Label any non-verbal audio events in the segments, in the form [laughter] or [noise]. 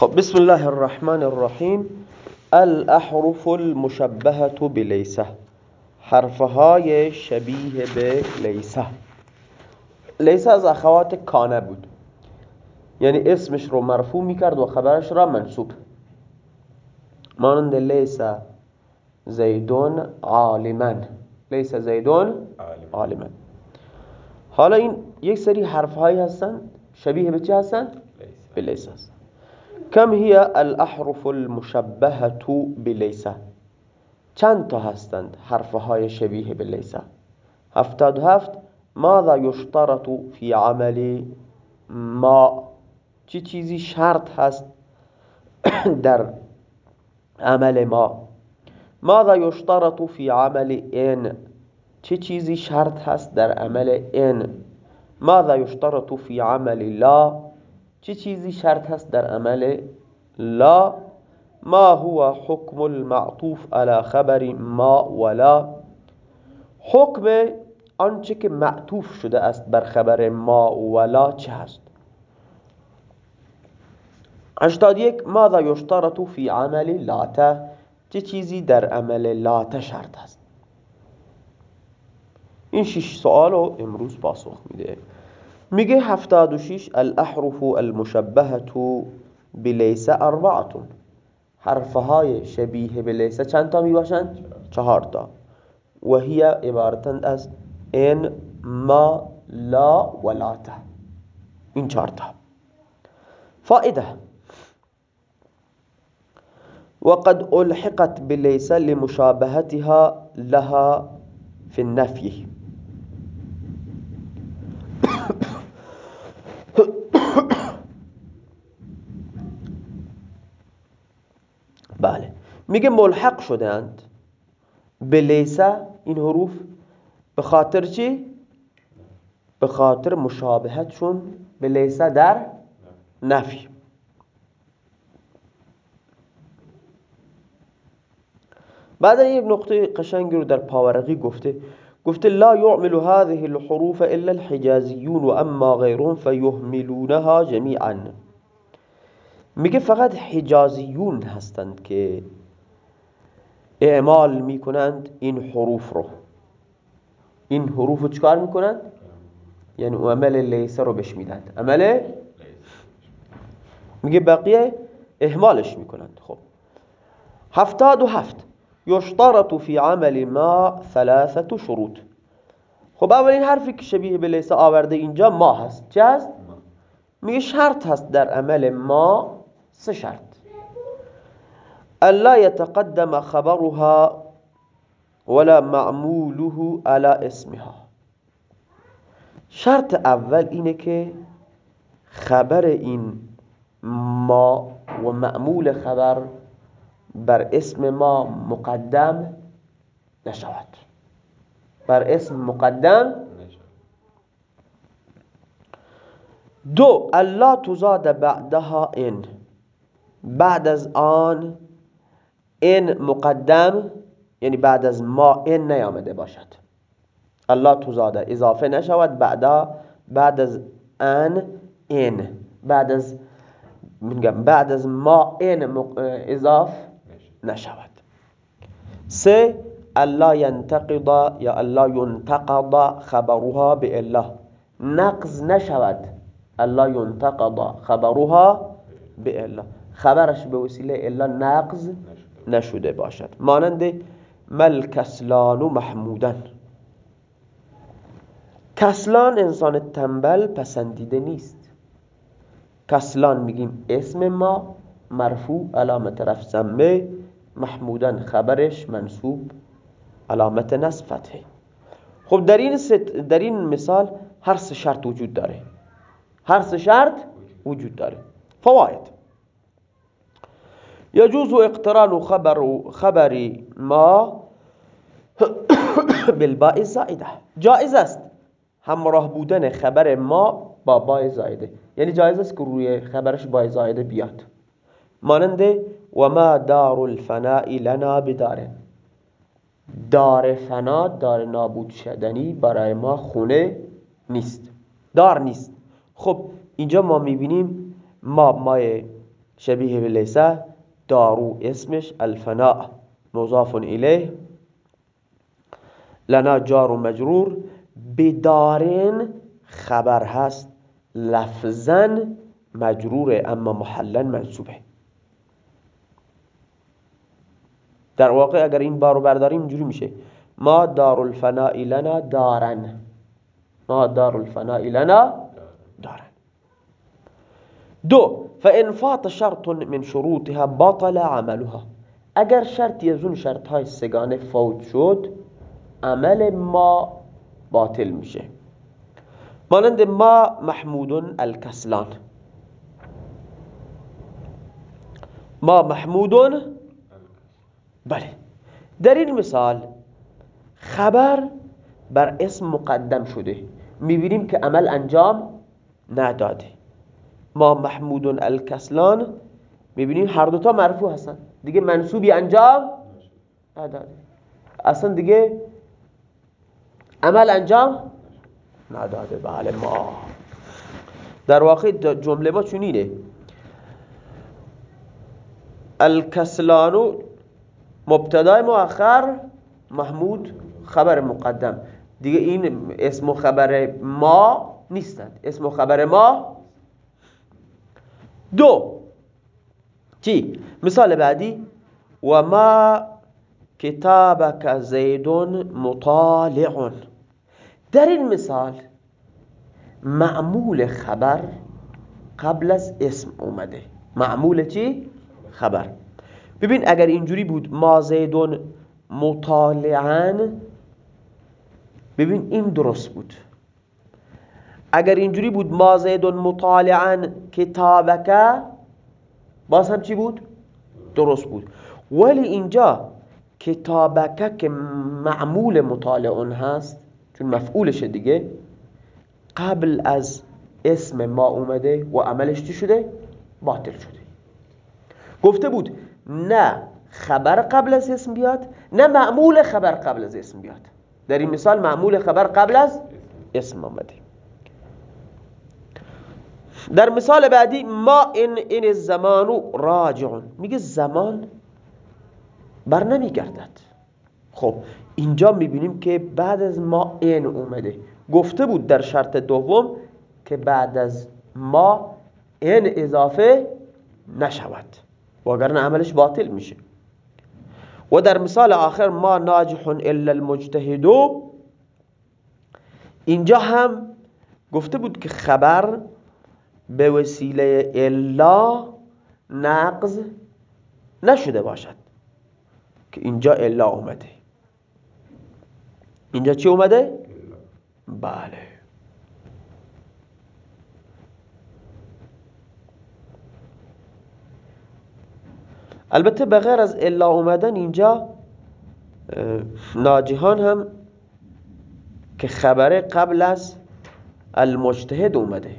خب بسم الله الرحمن الرحیم. الاحرف المشبهة بلیسه. حرفهای شبیه به لیسه. لیسه از اخوات کانه بود. یعنی اسمش رو مرفوع می‌کرد و خبرش را منصوب مانند لیسه زیدون عالمن. لیسه زیدون عالمن. حالا این یک سری حرفهایی هستن. شبیه به چه هستن؟ به لیسه هستن. کم هی الأحرف المشبهة بلیسه چند تا هستند؟ حرفهای شبیه به هفتاد هفت ماذا یشترط فی عمل؟ ما. چه چیزی شرط هست [coughs] در عمل ما؟ ماذا یشترط فی عمل این چه چیزی شرط هست در عمل این ماذا یشترط فی عمل لا؟ چه چیزی شرط هست در عمل؟ لا. ما هو حکم المعطوف على خبر ما ولا حکم آنچه که معطوف شده است بر خبر ما ولا چه هست؟ هشتاد یک. ماذا یشترط فی عمل لاته چه چیزی در عمل لاته شرط هست؟ این شش سوال رو امروز پاسخ میده. میگه هفتاد و شیش الأحرف المشبهة بلیسه اربعتون حرفهای شبیه به لیسه چند تا می باشند؟ چهار تا. و هی عبارتند از این ما لا ولاته این چهار تا. فائدة. وقد ألحقت بليس لمشابهتها لها في النفي [coughs] بله. میگه ملحق شدند. به لیسه این حروف به خاطر چی؟ به خاطر مشابهتشون به لیسه در نفی. بعد یک نقطه قشنگی رو در پاورقی گفته. گفته لا يعمل هذه الحروف الا الحجازيون واما غيرهم فيهملونها جميعا میگه فقط حجازیون هستند که اعمال می‌کنند این حروف رو. این حروف رو چکار می‌کنند؟ یعنی عمل لیسه رو بش میدند عمل میگه بقیه اهمالش می‌کنند. خب. هفتاد و هفت. یشترط فی عمل ما ثلاثة شروط. خب اولین حرفی که شبیه به لیسه آورده اینجا ما هست. چه هست؟ میگه شرط هست در عمل ما سه شرط. الا يتقدم خبرها ولا معموله على اسمها. شرط اول اینه که خبر این ما و معمول خبر بر اسم ما مقدم نشود. بر اسم مقدم دو الا تزاد بعدها این بعد از آن این مقدم یعنی بعد از ما این نیامده باشد. الله تزاده اضافه نشود. بعدا بعد از ان این بعد از بعد از ما این اضاف نشود. سه الله ينتقض یا الله ينتقض خبرها به الله نقض نشود. الله ينتقض خبرها به الله خبرش به وسیله الا نقض نشده باشد. مانند مل کسلان و محمودن. کسلان انسان تنبل پسندیده نیست. کسلان میگیم اسم ما مرفوع علامت رفع ضمه محمودن خبرش منصوب علامت نصب فتحه. خب در این, در این مثال هر سه شرط وجود داره. هر سه شرط وجود داره. فواید. يجوز اقتران خبر خبر ما [coughs] بالباء الزائده. جائز است همراه بودن خبر ما با باء زائده. یعنی جایز است که روی خبرش باء زائده بیاد. مانند و ما دار الفناء لنا بدار. دار فنا دار نابود شدنی برای ما خونه نیست. دار نیست. خب اینجا ما می‌بینیم ما مای شبیه به لیسه دارو اسمش الفناء مضاف الیه. لنا جار و مجرور. بدارن خبر هست. لفظن مجروره اما محلا منصوبه. در واقع اگر این بارو برداریم اینجوری میشه. ما دار الفناء لنا دارن. ما دار الفناء لنا دارن. دو فان فات شرط من شروطها بطل عملها. اگر شرطی از اون شرط های سگانه فوت شد عمل ما باطل میشه. مانند ما محمود الکسلان. ما محمود بله. در این مثال خبر بر اسم مقدم شده. می‌بینیم که عمل انجام نداده. ما محمود الکسلان می‌بینیم هر دوتا مرفوع هستن. دیگه منصوبی انجام نداده. اصلا دیگه عمل انجام نداده. بله ما. در واقع جمله ما چونینه الکسلانو مبتدای مؤخر محمود خبر مقدم. دیگه این اسم و خبر ما نیستند. اسم و خبر ما دو. چی؟ مثال بعدی. و ما کتابک زیدون مطالع در این مثال معمول خبر قبل از اسم اومده. معمول چی؟ خبر. ببین اگر اینجوری بود ما زیدون مطالعن ببین این درست بود اگر اینجوری بود ما زیدون مطالعن کتابک باز هم چی بود؟ درست بود ولی اینجا کتابک که معمول مطالعون هست چون مفعولشه دیگه قبل از اسم ما اومده و عملش چی شده؟ باطل شده گفته بود نه خبر قبل از اسم بیاد نه معمول خبر قبل از اسم بیاد. در این مثال معمول خبر قبل از اسم آمده. در مثال بعدی ما این این زمانو راجعون. میگه زمان بر نمیگردد. خب اینجا می‌بینیم که بعد از ما این اومده. گفته بود در شرط دوم که بعد از ما این اضافه نشود. وگرنه عملش باطل میشه. و در مثال آخر ما ناجح الا المجتهدو اینجا هم گفته بود که خبر به وسیله الا نقض نشده باشد. که اینجا الا اومده. اینجا چی اومده؟ بله. البته بغیر از الا اومدن اینجا ناجهان هم که خبره قبل از المجتهد اومده.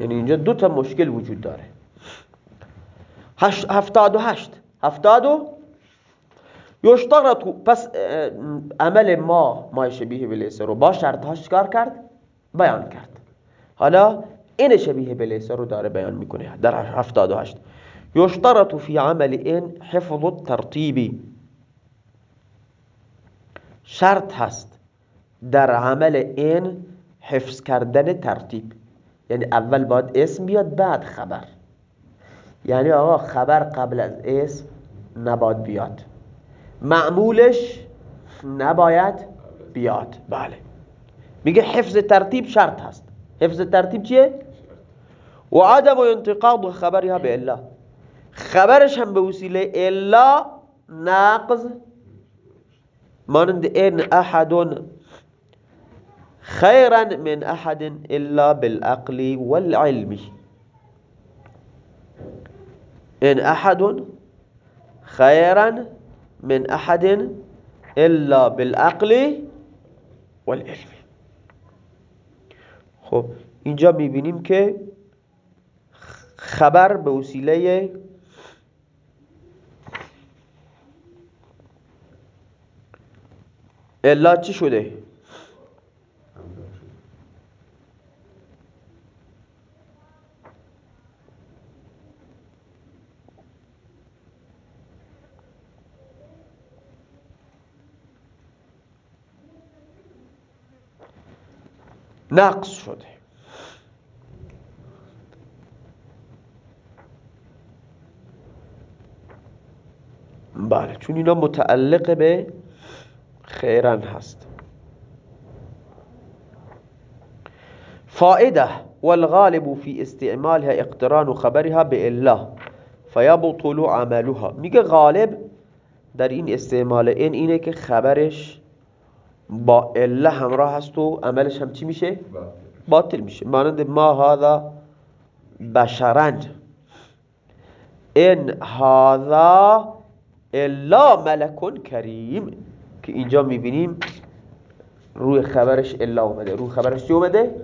یعنی اینجا دو تا مشکل وجود داره. هفتاد و هشت. هفتاد و یشتغرتو پس عمل ما ما شبیه بلیسه رو با شرطهاش کار کرد؟ بیان کرد. حالا این شبیه بلیسه رو داره بیان می‌کنه در هفتاد و هشت. يشترط في عمل این حفظ الترتیبی شرط هست در عمل این حفظ کردن ترتیب. یعنی اول باید اسم بیاد بعد خبر. یعنی آقا خبر قبل از اسم نباید بیاد. معمولش نباید بیاد. بله. میگه حفظ ترتیب شرط هست. حفظ ترتیب چیه؟ و عدم انتقاض خبرها به الله. خبرش هم به وسیله إلا ناقض مانند این احد خیرا من أحد إلا بالعقل والعلم. إن احد خیرا من أحد إلا بالعقل والعلم. خب اینجا میبینیم که خبر به وسیله الا چی شده؟ نقص شده. بله چون اینا متعلق به خیرن هست. فائده والغالب في استعمالها اقتران خبرها بإلا فيبطل عملها. میگه غالب در این استعمال این اینه که خبرش با الا همراه هست و عملش هم چی میشه؟ باطل. میشه. مانند ما هذا بشرند این هذا الا ملکون کریم. که اینجا می‌بینیم روی خبرش الا اومده روی خبرش چی اومده؟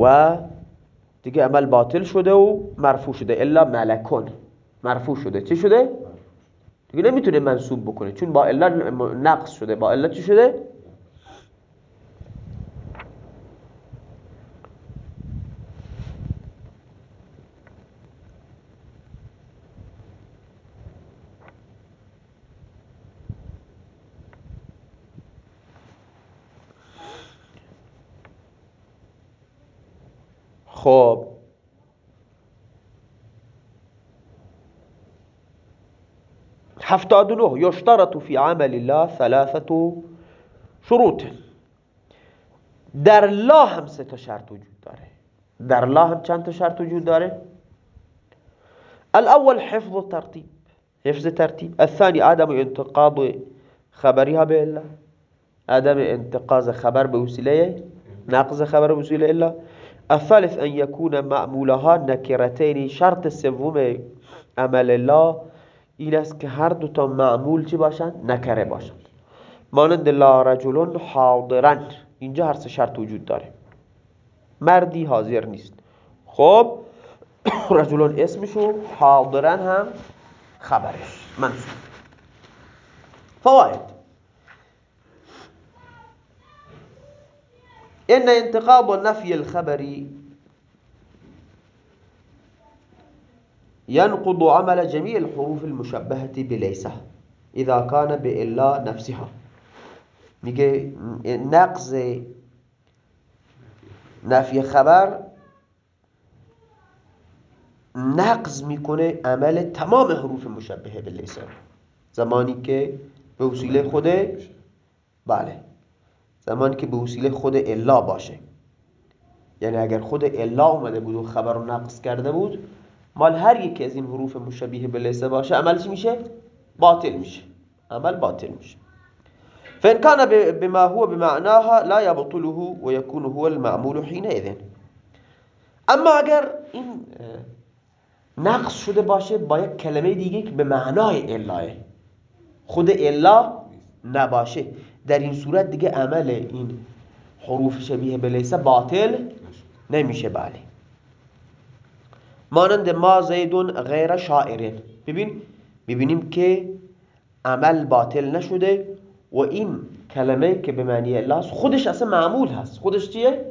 و دیگه عمل باطل شده و مرفوع شده الا ملکون مرفوع شده چی شده؟ دیگه نمی‌تونه منصوب بکنه چون با الا نقص شده با الا چی شده؟ خب هفتاد نه يشترط في عمل الله ثلاثة شروط. در لا هم سه تا شرط وجود داره. در لا هم چند تا شرط وجود داره؟ الأول حفظ ترتیب حفظ ترتیب. الثاني عدم انتقاض خبرها به الله. عدم انتقاض خبر به وسیله نقض خبر به وسیله الله. الثالث ان يكون معمولها نکرتین شرط سوم عمل الله این است که هر دو تا معمول چی باشند؟ نکره باشند. مانند لا رجل حاضرن. اینجا هر سه شرط وجود داره. مردی حاضر نیست. خب [coughs] رجلون اسمشو حاضرن هم خبرش. منصوب فواید. إن انتقاض نفي الخبر ينقض عمل جميع الحروف المشبهة بليسة إذا كان بإلا نفسها. میگه نقض نفی خبر نقض میکنه عمل تمام حروف مشبهه به زمانی که به وسیله خود بله. زمانی که به وسیله خود الا باشه. یعنی اگر خود الا اومده بود و خبر رو نقص کرده بود مال هر یک از این حروف مشبیه به لسه باشه عملش میشه؟ باطل میشه. عمل باطل میشه. فان كان بما هو بمعناها لا يبطله ويكون هو المعمول حينئذ اما اگر این نقص شده باشه با یک کلمه دیگه که به معنای الاه خود الا نباشه. در این صورت دیگه عمل این حروف شبیه به لیسه باطل نمیشه بله مانند ما زیدون غیر شاعرین ببین ببینیم که عمل باطل نشده و این کلمه که به معنی الله خودش اصلا معمول هست خودش چیه؟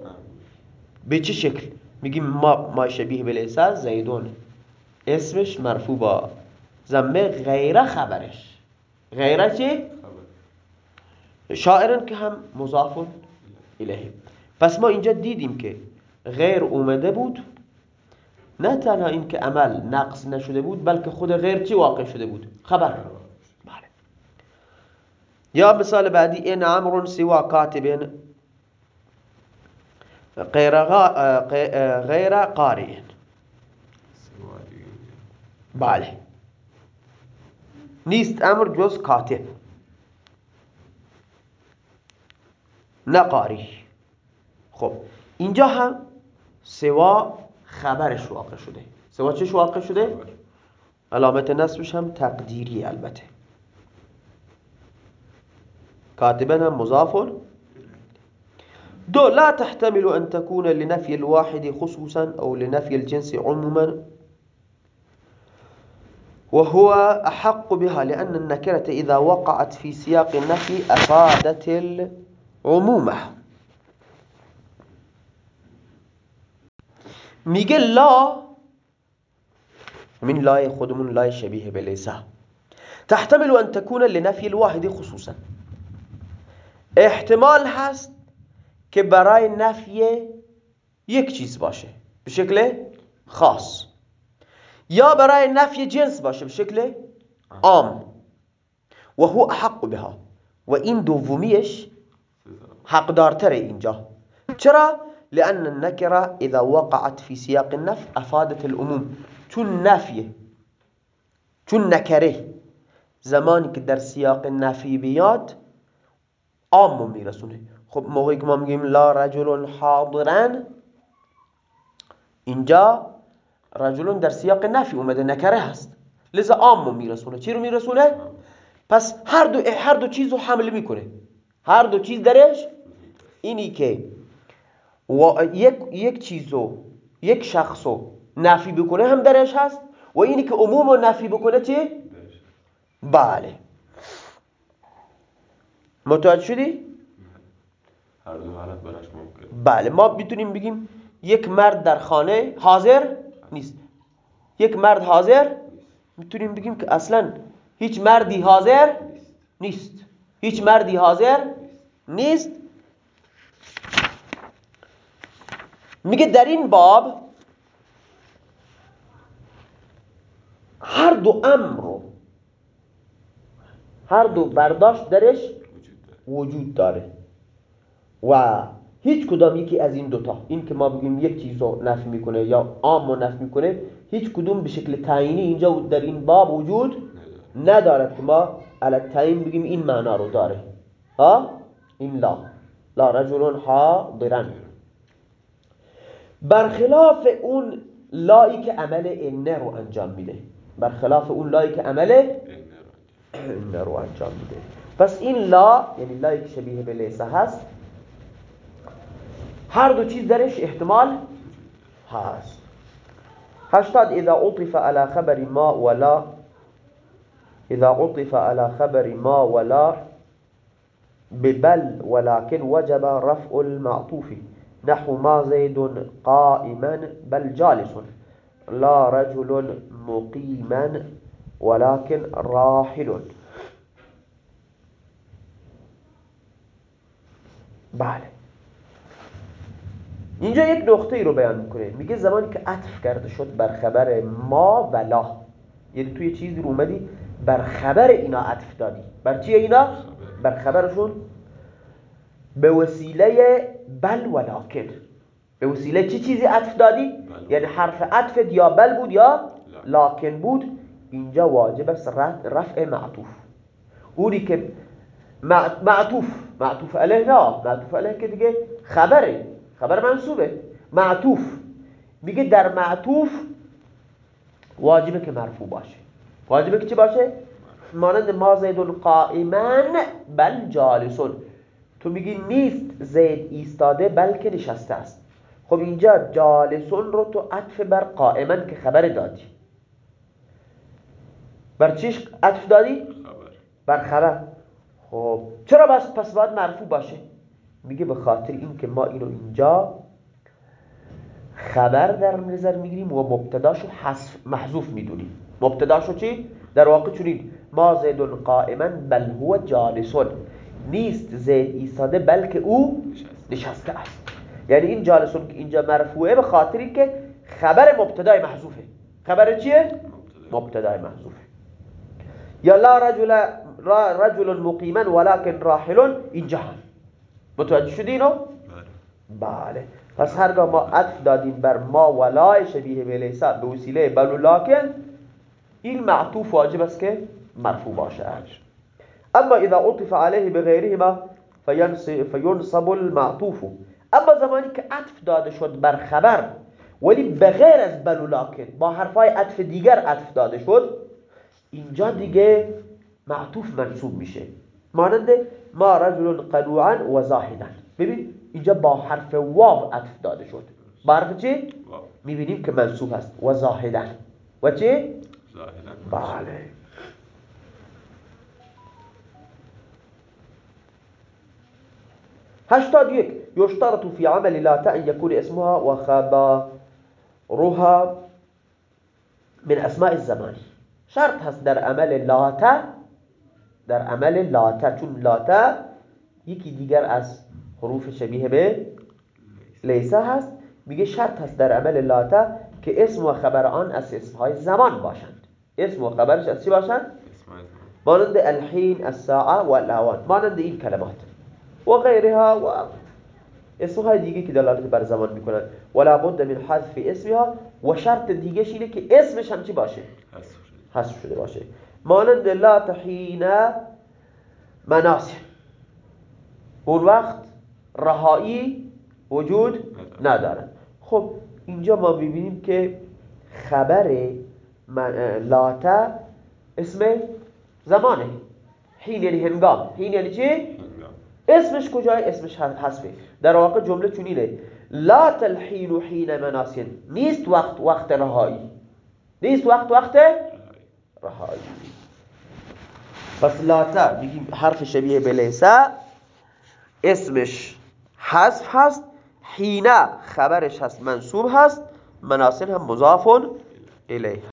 به چه شکل؟ میگیم ما, ما شبیه به لیسه زیدون اسمش مرفوع با زمه غیر خبرش غیره چی؟ شاعرن که هم مضاف الیه. پس ما اینجا دیدیم که غیر اومده بود نه تنها این که عمل نقص نشده بود بلکه خود غیر چی واقع شده بود؟ خبر. بله. یا مثال بعدی این عمر سوا کاتب غیر, غیر قارئ بله. نیست امر جز کاتب. نقاری خب اینجا هم سوا خبرش واقع شده. سوا چش واقع شده؟ علامت نصبش هم تقدیری البته. کاتبا هم مضاف. دو لا تحتمل أن تكون لنفي الواحد خصوصا أو لنفي الجنس عموما. وهو أحق بها لأن النكرة إذا وقعت في سياق النفي أفادت عمومه. میگه لا من لای خودمون لای شبیه به لیسا تحتمل ان تكون لنفی الواحد خصوصا. احتمال هست که برای نفی یک چیز باشه. به شکل خاص. یا برای نفی جنس باشه. به شکل عام. و هو احق بها. و این دومیش حقدارتره اینجا. چرا؟ لأن النكرة إذا وقعت في سياق النفي أفادت الأموم. چون نفیه. چون نکره. زمانی که در سیاق نفی بیاد عام میرسونه. خب موقعی که ما میگیم لا رجل حاضرن اینجا رجلون در سیاق نفی اومده نکره هست. لذا عام میرسونه. چی رو میرسونه؟ پس هر دو, هر دو چیز رو حمل می‌کنه. هر دو چیز درش اینی که و یک, یک چیزو یک شخصو نفی بکنه هم درش هست و اینی که عموم رو نفی بکنه چی؟ بله متوجه شدی؟ هر دو حالت براش ممکن بله ما می‌تونیم بگیم یک مرد در خانه حاضر نیست یک مرد حاضر می‌تونیم بگیم که اصلا هیچ مردی حاضر نیست هیچ مردی حاضر نیست. میگه در این باب هر دو امر هر دو برداشت درش وجود داره. و هیچ کدام یکی از این دوتا این که ما بگیم یک چیز رو نفی می‌کنه یا عام رو نفی می‌کنه هیچ کدوم به شکل تعیینی اینجا در این باب وجود ندارد که ما علی تعیین بگیم این معنا رو داره. ها؟ این لا. لا رجل حاضرن. برخلاف اون لایی که عمل انه رو انجام میده. برخلاف اون لایی که عمل انه رو انجام میده. پس این لا یعنی لایی که شبیه به لیسه هست هر دو چیز درش احتمال هست. هشتاد اذا عطف على خبر ما ولا إذا عطف على خبر ما ولا ببل ولكن وجب رفع المعطوف. نحو ما زيد قائما بل جالس. لا رجل مقيما ولكن راحل. بله. اینجا یک نقطه ای رو بیان میکنه میگه زمانی که عطف کرده شد بر خبر ما و لا یعنی توی چیزی رو اومدی بر خبر اینا عطف دادی. بر چی اینا؟ بر خبرشون. به وسیله بل و لاکن به وسیله چی چیزی عطف دادی؟ یعنی حرف عطفت یا بل بود یا لاکن بود. اینجا واجب است رفع معطوف. اونی که معطوف. معطوف علیه نه. معطوف علیه که دیگه خبره. خبر منصوبه. معطوف. میگه در معطوف واجبه که مرفوع باشه. واجبه که چی باشه؟ مانند ما زیدون قائمن بل جالسون. تو میگی نیست زید ایستاده بلکه نشسته است. خب اینجا جالسون رو تو عطف بر قائمن که خبر دادی. بر چیش عطف دادی؟ بر خبر. خب چرا بس پس باید مرفوع باشه؟ میگه به خاطر اینکه ما اینو اینجا خبر در نظر می‌گیریم و مبتداشو حذف محذوف می‌دونیم. مبتداشو چی؟ در واقع چونین ما زیدون قائما بل هو جالسون. نیست زید ایستاده بلکه او نشسته است. یعنی این جالسون که اینجا مرفوعه به خاطر اینکه خبر مبتدای محذوفه. خبر چیه؟ مبتدای محذوفه. یا لا رجل رجل مقیما ولكن راحل اینجا هم متوجه شدینو؟ بله. پس هرگاه ما عطف دادیم بر ما ولای شبیه به لیسا به وسیله بلو لاکن این معطوف واجب است که مرفوع باشه. اما اذا عطف عليه بغيرهما فينصب المعطوف. اما زمانی که عطف داده شد بر خبر ولی بغیر از بلو لاکن با حرفای عطف دیگر عطف داده شد اینجا دیگه معطوف منصوب میشه. مانند ما رجل قنوعا و زاهدا ببین اینجا با حرف واو عطف داده شد. با حرف چی؟ می‌بینیم که منصوب هست و زاهدا و چی؟ بله. هشتاد یک. يشترط في عمل لا أن يكون اسمها وخبرها من اسماء الزمان. شرط هست در عمل لاتا در عمل لاتا چون لاتا یکی دیگر از حروف شبیه به لیسه هست. میگه شرط هست در عمل لاته که اسم و خبر آن از اسمهای زمان باشند. اسم و خبرش از چی زمان. مانند الحین الساعه و الاوان مانند این کلمات. و غیرها و اسمهای دیگه که دلالت بر زمان می‌کنن. ولا بد من حذف اسمها. و شرط دیگه اینه که اسمش هم چی باشه؟ حذف شده. باشه. مانند لا تحین مناسه اون وقت رهایی وجود نداره خب اینجا ما ببینیم که خبر لاته اسم زمانه. حین یعنی هنگام. حین یعنی چی؟ اسمش کجای؟ اسمش حذفه در واقع جمله چونینه. لا تلحین حین مناسین. نیست وقت وقت رهایی. نیست وقت وقت رهایی. پس لاتا میگیم حرف شبیه به لیسا اسمش حذف هست. حینه خبرش هست منصوب هست. مناسن هم مضاف الیه.